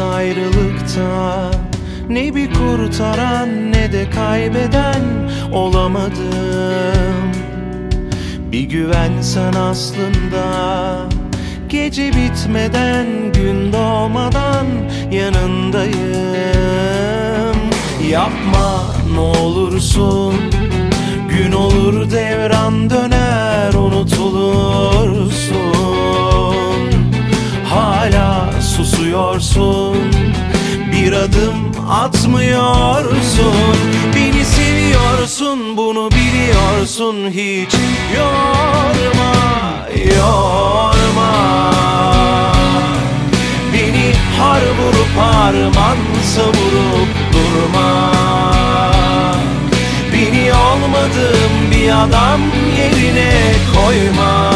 ayrılıkta Ne bir kurtaran ne de kaybeden olamadım. Bir güvensen aslında Gece bitmeden gün doğmadan yanındayım. Yapma ne olursun Gün olur devran döner susuyorsun Bir adım atmıyorsun. Beni seviyorsun bunu biliyorsun. Hiç yorma yorma. Beni har vurup harman savurup durma. Beni olmadığım bir adam yerine koyma.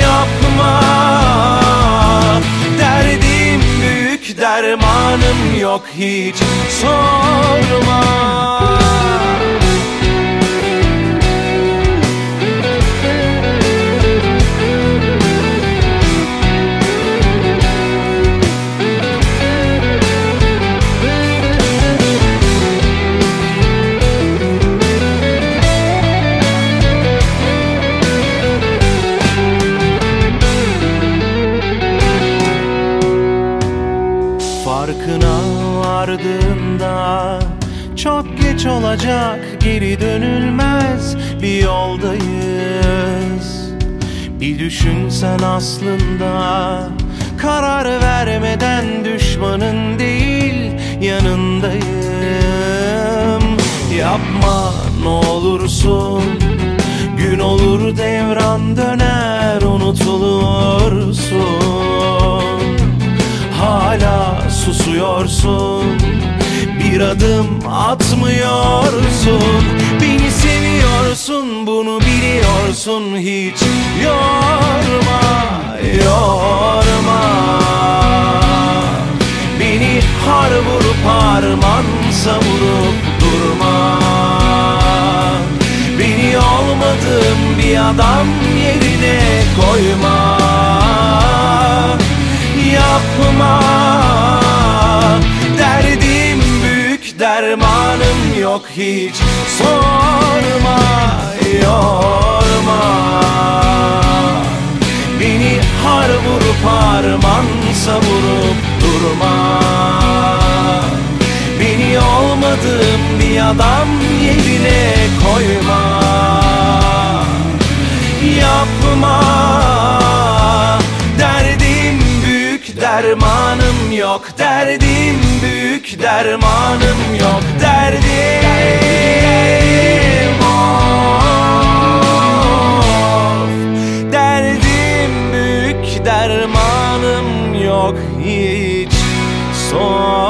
Yapma dermanım yok hiç. Sorma Farkına vardığımda Çok geç olacak geri dönülmez bir yoldayız. Bir düşünsen aslında Karar vermeden düşmanın değil yanındayım. Yapma ne olursun Gün olur devran döner adım atmıyorsun. Beni seviyorsun bunu biliyorsun. Hiç yorma yorma. Beni har vurup harman savurup durma. Beni olmadığım bir adam yerine koyma yok hiç. Sorma yorma. Beni har vurup harman savurup durma. Beni olmadığım bir adam yerine koyma. Yapma. Derdim büyük dermanım yok Derdim dermanım yok Derdim Derdim büyük dermanım yok hiç. Son